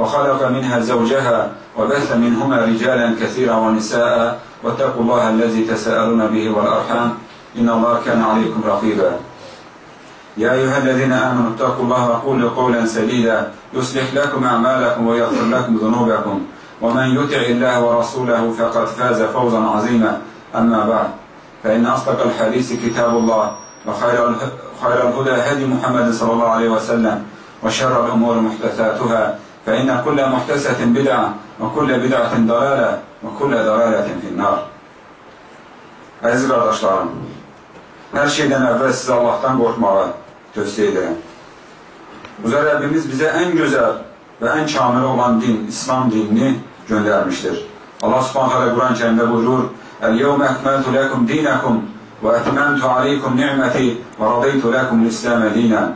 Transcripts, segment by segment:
وخلق منها زوجها وبث منهما رجالا كثيرا ونساء واتقوا الله الذي تساءلون به والأرحام إن الله كان عليكم رقيبا. يا أيها الذين آمنوا اتقوا الله وقولوا قولا سديدا يصلح لكم أعمالكم ويغفر لكم ذنوبكم ومن يطع الله ورسوله فقد فاز فوزا عظيما. أما بعد فإن أصدق الحديث كتاب الله وخير خير الهدى هدي محمد صلى الله عليه وسلم وشر الأمور محدثاتها فإن كل محدثة بدعة وكل بدعة ضلالة وكل ضلالة في النار Əziz qardaşlarım, hər şeydən əvvəl sizə Allahdan qorxmağı tövsiyə edirəm. Uca Rəbbimiz bizə ən gözəl və ən kamil olan din, İslam dinini göndərmişdir. Allah subhanə alə Quran-ı kərimdə buyurur, Əl-yevmə əkməltu ləkum dinəkum və ətməntu aleykum ni'məti və radeytu ləkum l-İsləmə dinən.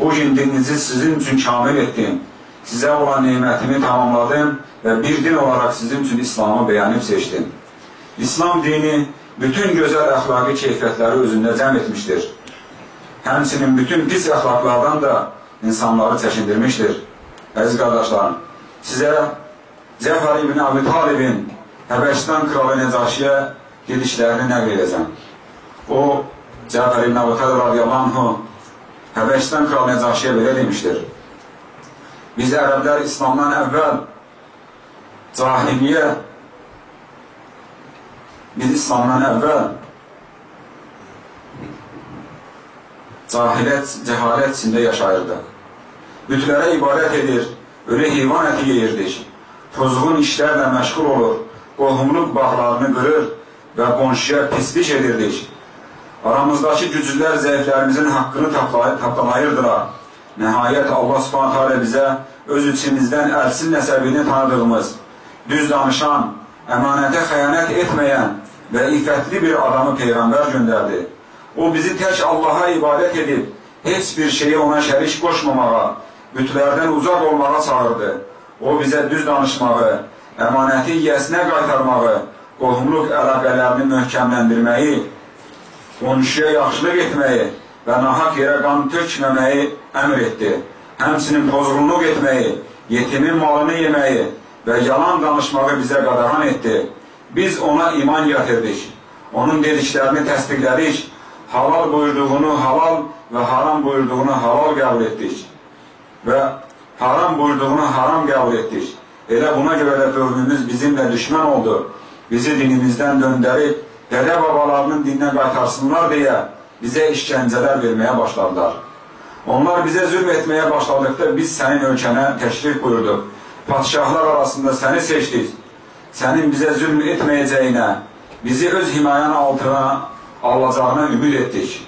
Bu gün dininizi sizin üçün kamil etdim, sizə olan neymətimi tamamladım və bir din olaraq sizin üçün İslamı beyanıb seçdim. İslam dini bütün gözəl əxlaqi keyfiyyətləri özündə cəm etmişdir. Həmsinin bütün pis əxlaqlardan da insanları çəkindirmişdir. Əziz qardaşlarım, sizə Cəfər ibn Abi Talibin Həbəşistan kralı Necaşiyə gedişlərini nəql edəcəm. O, Cəfər ibn Abi Talib radiyallahu anhu Həbəşistan kralı Necaşiyə belə demişdir. Biz ərəblər İslamdan əvvəl cahiliyyə biz İslamdan əvvəl cahilət, cəhalət içində yaşayırdıq. Bütlərə ibadət edir, ölü heyvan əti yeyirdik. Pozğun işlərlə məşğul olur, qohumluq bağlarını qırır və qonşuya pislik edirdik. Aramızdakı güclülər zəiflərimizin haqqını tapdalayırdılar. Nəhayət Allah subhanət hələ bizə öz içimizdən əlsin nəsəbini tanıdığımız, düz danışan, əmanətə xəyanət etməyən və iffətli bir adamı Peyğəmbər göndərdi. O bizi tək Allaha ibadət edib, heç bir şeyi ona şərik qoşmamağa, bütlərdən uzaq olmağa çağırdı. O bizə düz danışmağı, əmanəti yiyəsinə qaytarmağı, qohumluq əlaqələrini möhkəmləndirməyi, qonşuya yaxşılıq etməyi və nahaq yerə qan tökməməyi əmr etdi. Həmsinin pozğunluq etməyi, yetimin malını yeməyi və yalan danışmağı bizə qadağan etdi. Biz ona iman gətirdik, onun dediklərini təsdiqlədik, halal buyurduğunu halal və haram buyurduğunu halal qəbul etdik və haram buyurduğunu haram qəbul etdik. Elə buna görə də dövrümüz bizimlə düşmən oldu. Bizi dinimizdən döndərib, dədə babalarının dininə qaytarsınlar deyə bizə işgəncələr verməyə başladılar. Onlar bizə zülm etməyə başladıqda biz sənin ölkənə təşrif buyurduq. Padişahlar arasında səni seçdik. Sənin bizə zülm etməyəcəyinə, bizi öz himayən altına alacağına ümid etdik.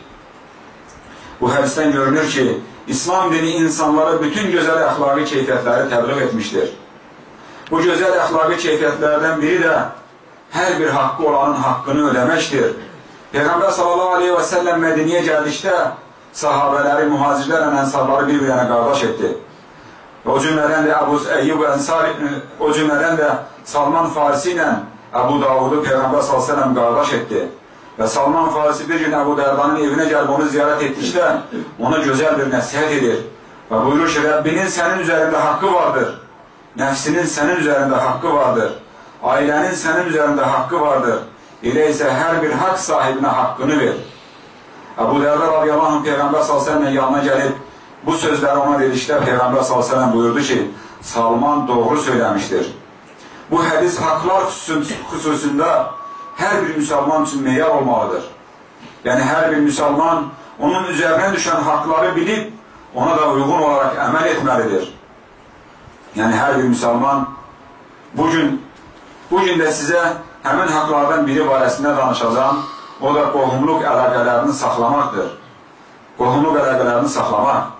Bu hədisdən görünür ki, İslam dini insanlara bütün gözəl əxlaqi keyfiyyətləri təbliğ etmişdir. Bu gözəl əxlaqi keyfiyyətlərdən biri də hər bir haqqı olanın haqqını ödəməkdir. Peyğəmbər sallallahu aleyhi və səlləm Mədiniyə gəldikdə sahabələri, mühacirlərlə ənsarları bir-birinə qardaş etdi. O cümlədən də Əbu Əyyub Ənsar, o cümlədən də Salman Farisi ilə Əbu Davudu Peyğəmbər s.ə.v qardaş etdi. Və Salman Farisi bir gün Əbu Dərdanın evinə gəlib onu ziyarət etdikdə ona gözəl bir nəsihət edir. Və buyurur ki, Rəbbinin sənin üzərində haqqı vardır. Nəfsinin sənin üzərində haqqı vardır. Ailənin sənin üzərində haqqı vardır. Elə isə hər bir haqq sahibinə haqqını ver. Əbu Dərdə radiyallahu anh Peyğəmbər s.ə.v yanına gəlib bu sözləri ona dedikdə Peyğəmbər s.ə.v buyurdu ki, Salman doğru söyləmişdir. Bu hədis haqlar xüsusunda hər bir müsəlman üçün meyar olmalıdır. Yəni, hər bir müsəlman onun üzərinə düşən haqları bilib, ona da uyğun olaraq əməl etməlidir. Yəni, hər bir müsəlman bugün, bugün də sizə həmin haqlardan biri barəsində danışacağım, o da qohumluq əlaqələrini saxlamaqdır. Qohumluq əlaqələrini saxlamaq.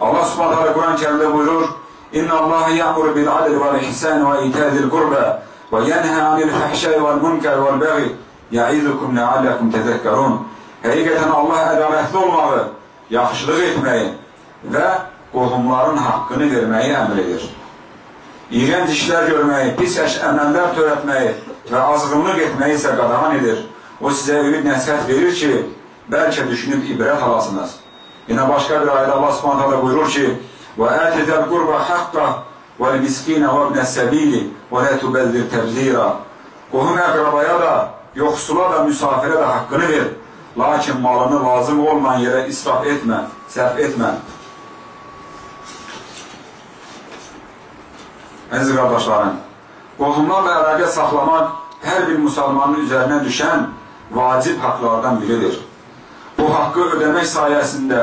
Allah subhanətə Quran kərimdə buyurur, İnna Allah ya'muru bil adli vel ihsan ve ita'zil qurba ve yenha anil fahşai vel munkar vel baghi ya'izukum la'allakum tezekkerun. Həqiqətən Allah ədalətli olmağı, yaxşılıq etməyi və qohumların haqqını verməyi əmr edir. İğrənc işlər görməyi, pis əməllər törətməyi və azğınlıq etməyi isə qadağan edir. O sizə ümid nəsihət verir ki, bəlkə düşünüb ibrət alasınız. Yine başka bir ayda Allah subhanahu teala buyurur ki وَاَتِ ذَا الْقُرْبَ حَقَّهُ وَالْمِسْكِينَ وَابْنَ السَّب۪يلِ وَلَا تُبَذِّرْ تَبْذ۪يرًا Qohum əqrabaya da, yoxsula da, müsafirə də haqqını ver. Lakin malını lazım olmayan yerə israf etmə, sərf etmə. Əziz qardaşlarım, qohumlarla əlaqə saxlamaq hər bir müsəlmanın üzərinə düşən vacib haqlardan biridir bu haqqı ödəmək sayəsində,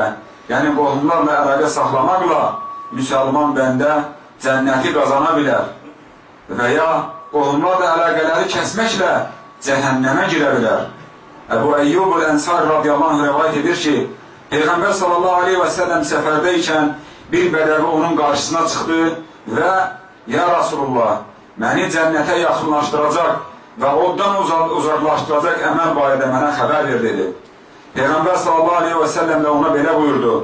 yəni qohumlarla əlaqə saxlamaqla müsəlman bəndə cənnəti qazana bilər və ya qohumlarla əlaqələri kəsməklə cəhənnəmə girə bilər. Əbu Əyyub el-Ənsar radiyallahu anh rəvayət edir ki, Peyğəmbər sallallahu aleyhi və səlləm səfərdə ikən bir bədəvi onun qarşısına çıxdı və Ya Rasulullah, məni cənnətə yaxınlaşdıracaq və oddan uzaqlaşdıracaq əməl barədə mənə xəbər ver dedi. Peyğəmbər sallallahu aleyhi və səlləm də ona belə buyurdu.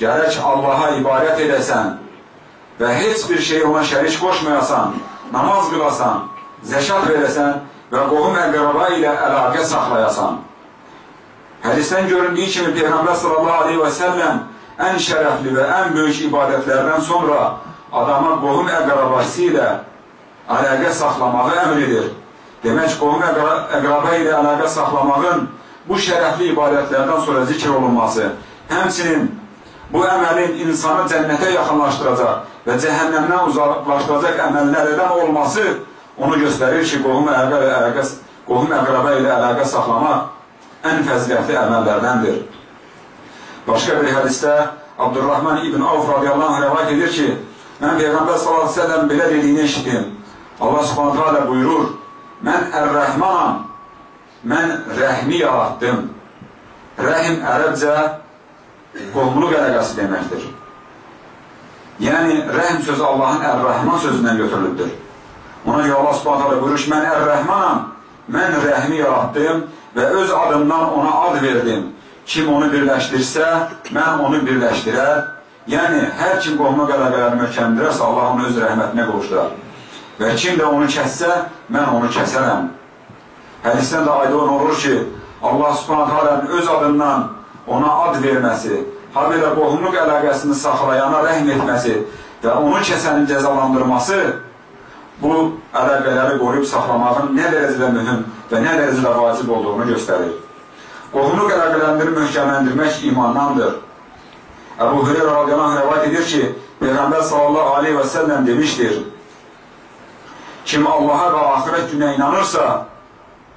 Gərək Allaha ibarət edəsən və heç bir şey ona şərik qoşmayasan, namaz qılasan, zəşat verəsən və qohum əqraba ilə əlaqə saxlayasan. Hədisdən göründüyü kimi Peyğəmbər sallallahu aleyhi və səlləm ən şərəfli və ən böyük ibadətlərdən sonra adama qohum əqrabası ilə əlaqə saxlamağı əmr edir. Demək, qohum əqraba ilə əlaqə saxlamağın bu şərəfli ibadətlərdən sonra zikr olunması, həmçinin bu əməlin insanı cənnətə yaxınlaşdıracaq və cəhənnəmdən uzaqlaşdıracaq əməllərdən olması onu göstərir ki, qohum, əlaqə, qohum əqraba ilə əlaqə saxlamaq ən fəzilətli əməllərdəndir. Başqa bir hədisdə Abdurrahman ibn Avf radiyallahu anh rəvayət edir ki, mən Peyğəmbər sallallahu aleyhi ve sellem belə dediyini eşitdim. Allah subhanətə alə buyurur, mən Ər-Rəhmanam, mən rəhmi yaratdım. Rəhim ərəbcə qohumluq əlaqəsi deməkdir. Yəni, rəhm sözü Allahın Ər-Rəhman sözündən götürülübdür. Ona görə Allah subhanətə buyurur mən Ər-Rəhmanam, mən rəhmi yaratdım və öz adımdan ona ad verdim. Kim onu birləşdirsə, mən onu birləşdirər. Yəni, hər kim qohumluq əlaqələri möhkəmdirərsə, Allah onu öz rəhmətinə qovuşdurar. Və kim də onu kəssə, mən onu kəsərəm. Hədisdən də aydın olur ki, Allah subhanət alənin öz adından ona ad verməsi, ha belə qohumluq əlaqəsini saxlayana rəhm etməsi və onu kəsənin cəzalandırması bu əlaqələri qoruyub saxlamağın nə dərəcədə mühüm və nə dərəcədə vacib olduğunu göstərir. Qohumluq əlaqələrini möhkəmləndirmək imandandır. Əbu Hüreyra radiyallahu rəvat edir ki, Peyğəmbər sallallahu aleyhi və səlləm demişdir, kim Allaha və axirət günə inanırsa,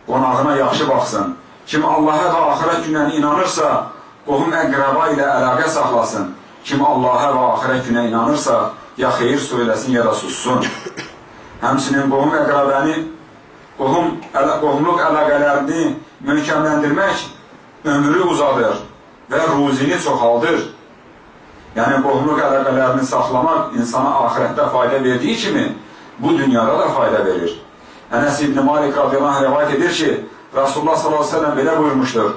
qonağına yaxşı baxsın. Kim Allaha və axirət günə inanırsa, qohum əqraba ilə əlaqə saxlasın. Kim Allaha və axirət günə inanırsa, ya xeyir söyləsin, ya da sussun. Həmsinin qohum əqrabəni, qohum, ələ, qohumluq əlaqələrini möhkəmləndirmək ömrü uzadır və ruzini çoxaldır. Yəni, qohumluq əlaqələrini saxlamaq insana axirətdə fayda verdiyi kimi, bu dünyada da fayda verir. Ənəs İbn Malik radiyallahu rəvayət edir ki, Rasulullah s.ə.v belə buyurmuşdur.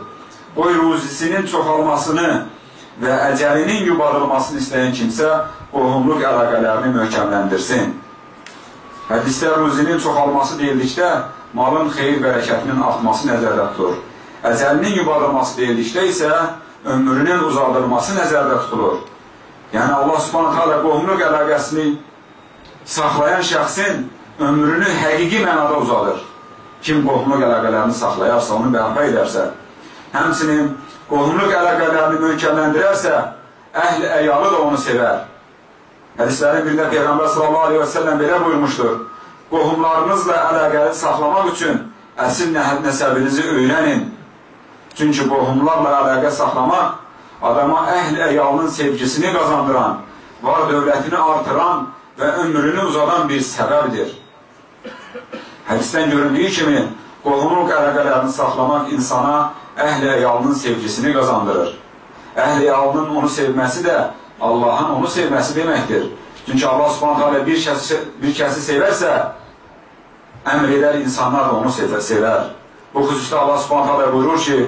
Qoy ruzisinin çoxalmasını və əcəlinin yubarılmasını istəyən kimsə qohumluq əlaqələrini möhkəmləndirsin. Hədisdə ruzinin çoxalması deyildikdə malın xeyir bərəkətinin artması nəzərdə tutulur. Əcəlinin yubarılması deyildikdə isə ömrünün uzadılması nəzərdə tutulur. Yəni Allah subhanətə alə qohumluq əlaqəsini saxlayan şəxsin ömrünü həqiqi mənada uzadır. Kim qohumluq əlaqələrini saxlayarsa, onu bərpa edərsə, həmsinin qohumluq əlaqələrini möhkəmləndirərsə, əhl əyalı da onu sevər. Hədislərin birində Peyğəmbər sallallahu aleyhi və səlləm belə buyurmuşdur. Qohumlarınızla əlaqəli saxlamaq üçün əsil nəsəbinizi öyrənin. Çünki qohumlarla əlaqə saxlamaq adama əhl əyalının sevgisini qazandıran, var dövlətini artıran və ömrünü uzadan bir səbəbdir. Hədisdən göründüyü kimi, qohumluq əlaqələrini saxlamaq insana əhl-i əyalının sevgisini qazandırır. Əhl-i əyalının onu sevməsi də Allahın onu sevməsi deməkdir. Çünki Allah subhanət hələ bir kəsi, bir kəsi sevərsə, əmr edər, insanlar da onu sevər. Bu xüsusda Allah subhanət hələ buyurur ki,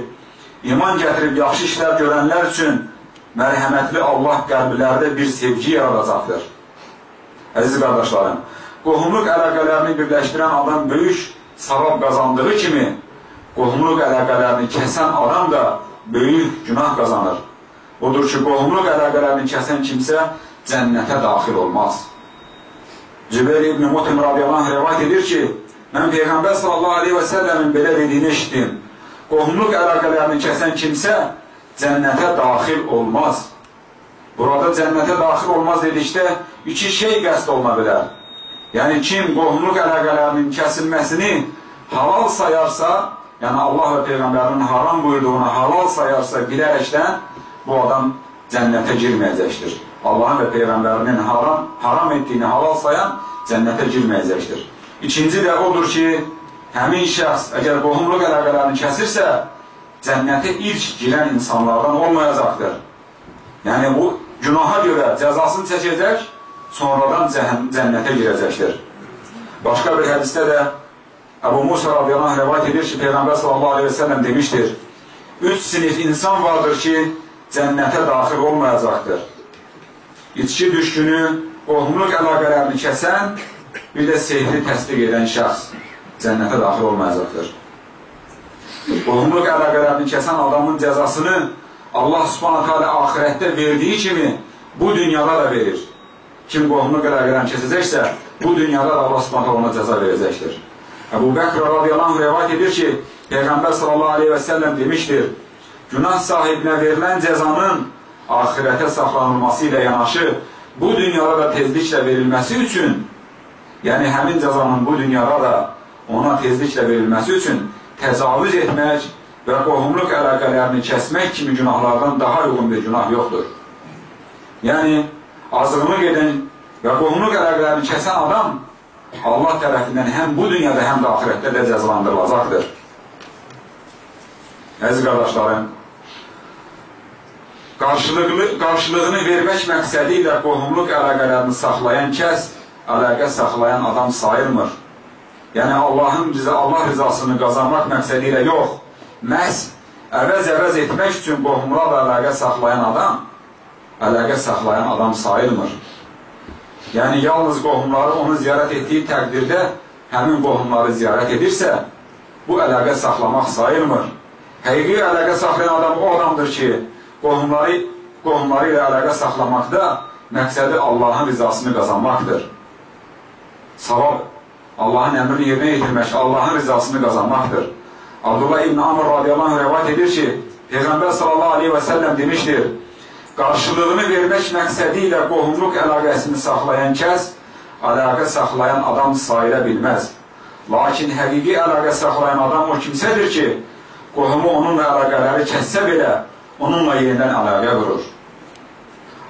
iman gətirib yaxşı işlər görənlər üçün mərhəmətli Allah qəlblərdə bir sevgi yaradacaqdır. Əziz qardaşlarım, qohumluq əlaqələrini birləşdirən adam böyük savab qazandığı kimi, qohumluq əlaqələrini kəsən adam da böyük günah qazanır. Odur ki, qohumluq əlaqələrini kəsən kimsə cənnətə daxil olmaz. Cübeyr ibn Mutim radiyallahu rəvat edir ki, mən Peyğəmbər sallallahu aleyhi və səlləmin belə dediyini eşitdim. Qohumluq əlaqələrini kəsən kimsə cənnətə daxil olmaz. Burada cənnətə daxil olmaz dedikdə iki şey qəst olma bilər. Yəni kim qohumluq əlaqələrinin kəsilməsini halal sayarsa, yəni Allah və Peyğəmbərinin haram buyurduğunu halal sayarsa bilərəkdən bu adam cənnətə girməyəcəkdir. Allahın və Peyğəmbərinin haram, haram etdiyini halal sayan cənnətə girməyəcəkdir. İkinci də odur ki, həmin şəxs əgər qohumluq əlaqələrini kəsirsə, cənnətə ilk girən insanlardan olmayacaqdır. Yəni bu günaha görə cəzasını çəkəcək, sonradan cənnətə girəcəkdir. Başqa bir hədisdə də Əbu Musa radiyallahu rəvat edir ki, Peyğəmbər sallallahu aleyhi ve sellem demişdir, üç sinif insan vardır ki, cənnətə daxil olmayacaqdır. İçki düşkünü, qohumluq əlaqələrini kəsən, bir də sehri təsdiq edən şəxs cənnətə daxil olmayacaqdır. Qohumluq əlaqələrini kəsən adamın cəzasını Allah subhanətə alə ahirətdə verdiyi kimi bu dünyada da verir. Kim qohumluq əlaqələrini kəsəcəksə, bu dünyada da Allah subhanətə ona cəza verəcəkdir. Əbu Bəkr radiyallahu rəvat edir ki, Peyğəmbər sallallahu aleyhi və səlləm demişdir, günah sahibinə verilən cəzanın ahirətə saxlanılması ilə yanaşı, bu dünyada da tezliklə verilməsi üçün, yəni həmin cəzanın bu dünyada da ona tezliklə verilməsi üçün təcavüz etmək və qohumluq əlaqələrini kəsmək kimi günahlardan daha uyğun bir günah yoxdur. Yəni, azığını edən və qohumluq əlaqələrini kəsən adam Allah tərəfindən həm bu dünyada, həm də ahirətdə də cəzalandırılacaqdır. Əziz qardaşlarım, qarşılıqlı, qarşılığını vermək məqsədi ilə qohumluq əlaqələrini saxlayan kəs, əlaqə saxlayan adam sayılmır. Yəni Allahın bizə Allah rizasını qazanmaq məqsədi ilə yox, məhz əvəz-əvəz etmək üçün qohumlarla əlaqə saxlayan adam, əlaqə saxlayan adam sayılmır. Yəni yalnız qohumları onu ziyarət etdiyi təqdirdə həmin qohumları ziyarət edirsə, bu əlaqə saxlamaq sayılmır. Həqiqi əlaqə saxlayan adam o adamdır ki, qohumları, qohumları ilə əlaqə saxlamaqda məqsədi Allahın rizasını qazanmaqdır. Savab Allahın əmrini yerinə yetirmək, Allahın rizasını qazanmaqdır. Abdullah ibn Amr radiyallahu rəvat edir ki, Peyğəmbər sallallahu aleyhi və səlləm demişdir, qarşılığını vermək məqsədi ilə qohumluq əlaqəsini saxlayan kəs, əlaqə saxlayan adam sayıla bilməz. Lakin həqiqi əlaqə saxlayan adam o kimsədir ki, qohumu onunla əlaqələri kəssə belə, onunla yenidən əlaqə qurur.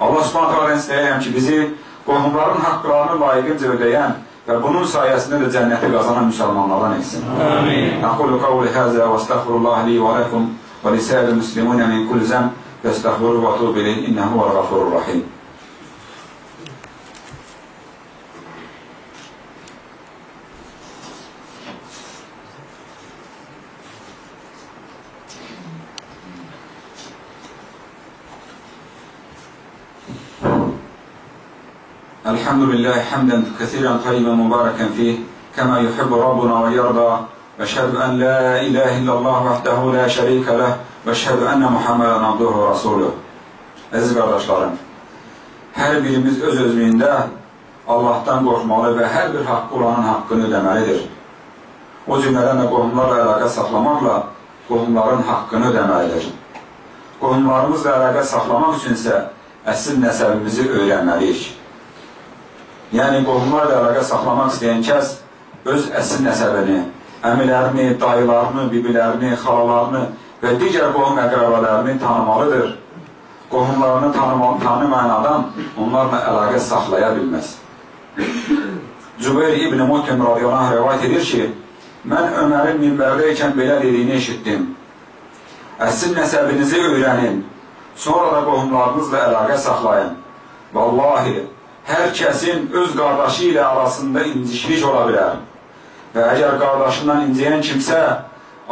Allah subhanət hala istəyəyəm ki, bizi qohumların haqqlarını layiqincə ödəyən, və bunun sayəsində də cənnəti qazanan müsəlmanlardan etsin. Amin. Aqulu qavli həzə və estəğfirullah li və ləkum və lisəl-i müslimunə min kulli zəm və tuğ bilin innəhu və rəğafurur rahim. الحمد لله حمدا كثيرا طيبا مباركا فيه كما يحب ربنا ويرضى واشهد أن لا إله إلا الله وحده لا şerike له və şəhədu ənə Muhammədən abduhu və rasulü. Əziz qardaşlarım, hər birimiz öz özlüyündə Allahdan qorxmalı və hər bir haqqı olanın haqqını ödəməlidir. O cümlədən də qohumlarla əlaqə saxlamaqla qohumların haqqını ödəməlidir. Qohumlarımızla əlaqə saxlamaq üçinsə əsl nəsəbimizi öyrənməliyik. Yəni, qohumlarla əlaqə saxlamaq istəyən kəs öz əsl nəsəbini, əmilərini, dayılarını, bibilərini, xalalarını, və digər qohum əqrabalarını tanımalıdır. Qohumlarını tanımalı, tanımayan adam onlarla əlaqə saxlaya bilməz. Cübeyr İbn-i Mutim radiyallahu rəvayət edir ki, mən Ömərin minbərdəykən belə dediyini eşitdim. Əsil nəsəbinizi öyrənin, sonra da qohumlarınızla əlaqə saxlayın. Vallahi, hər kəsin öz qardaşı ilə arasında incişlik ola bilər. Və əgər qardaşından inciyən kimsə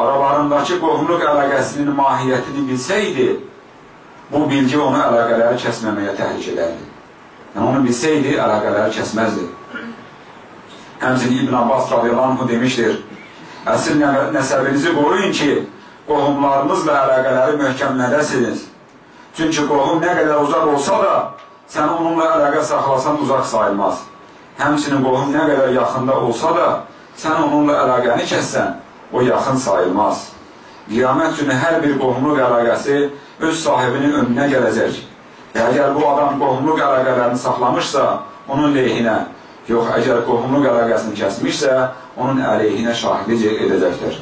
aralarındakı qohumluq əlaqəsinin mahiyyətini bilsəydi, bu bilgi onu əlaqələri kəsməməyə təhrik edərdi. Yəni, onu bilsəydi, əlaqələri kəsməzdi. Həmçinin İbn Abbas radiyallahu demişdir, əsl nəsəbinizi qoruyun ki, qohumlarınızla əlaqələri möhkəmlədəsiniz. Çünki qohum nə qədər uzaq olsa da, sən onunla əlaqə saxlasan uzaq sayılmaz. Həmçinin qohum nə qədər yaxında olsa da, sən onunla əlaqəni kəssən, o yaxın sayılmaz. Qiyamət günü hər bir qohumluq əlaqəsi öz sahibinin önünə gələcək. Və əgər bu adam qohumluq əlaqələrini saxlamışsa, onun leyhinə, yox, əgər qohumluq əlaqəsini kəsmişsə, onun əleyhinə şahidlik edəcəkdir.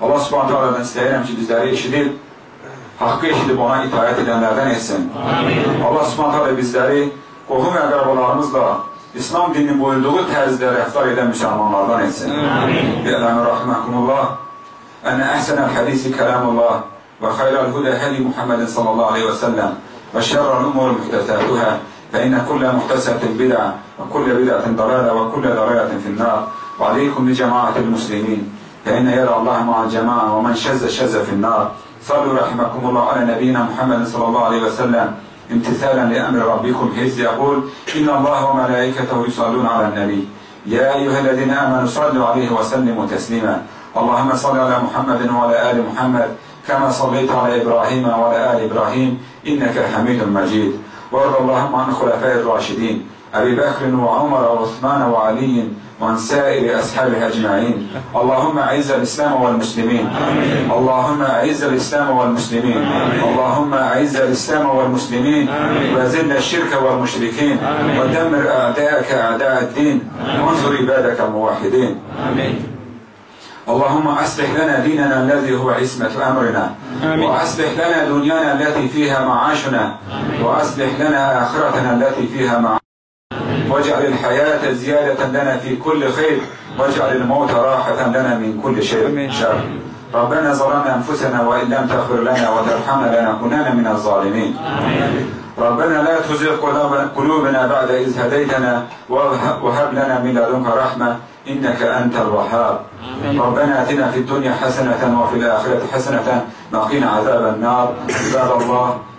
Allah subhanətə alədən istəyirəm ki, bizləri eşidib, haqqı eşidib ona itayət edənlərdən etsin. Amin. Allah subhanətə alə bizləri qohum əqrabalarımızla İslam dininin buyurduğu tərzdə rəftar edən müsəlmanlardan etsin. Bi'ələmi rəhməkumullah. Ənə əhsənəl hədisi kələmullah və xayrəl hudə hədi Muhammedin sallallahu aleyhi və səlləm və şərrəl umur mühtəsətuhə فإن كل محدثة بدعة وكل بدعة ضلالة وكل ضلالة في النار وعليكم بجماعة المسلمين فإن يرى الله مع الجماعة ومن شذ شذ في النار صلوا رحمكم الله على نبينا محمد صلى الله عليه وسلم امتثالا لأمر ربكم حيث يقول إن الله وملائكته يصلون على النبي. يا أيها الذين آمنوا صلوا عليه وسلموا تسليما. اللهم صل على محمد وعلى آل محمد كما صليت على إبراهيم وعلى آل إبراهيم إنك حميد مجيد. وارض اللهم عن الخلفاء الراشدين. أبي بكر وعمر وعثمان وعلي وعن سائر أصحابه أجمعين. اللهم أعز الإسلام والمسلمين. اللهم أعز الإسلام والمسلمين. اللهم أعز الإسلام والمسلمين. وذل الشرك والمشركين. ودمر أعداءك أعداء الدين. وانصر عبادك الموحدين. اللهم أصلح لنا ديننا الذي هو عصمة أمرنا. وأصلح لنا دنيانا التي فيها معاشنا. وأصلح لنا آخرتنا التي فيها معاشنا. واجعل الحياة زيادة لنا في كل خير واجعل الموت راحة لنا من كل شيء شر ربنا ظلمنا أنفسنا وإن لم تغفر لنا وترحمنا لنكونن من الظالمين. ربنا لا تزغ قلوبنا بعد إذ هديتنا وهب لنا من لدنك رحمة إنك أنت الوهاب. ربنا أتنا في الدنيا حسنة وفي الآخرة حسنة وقنا عذاب النار. عباد الله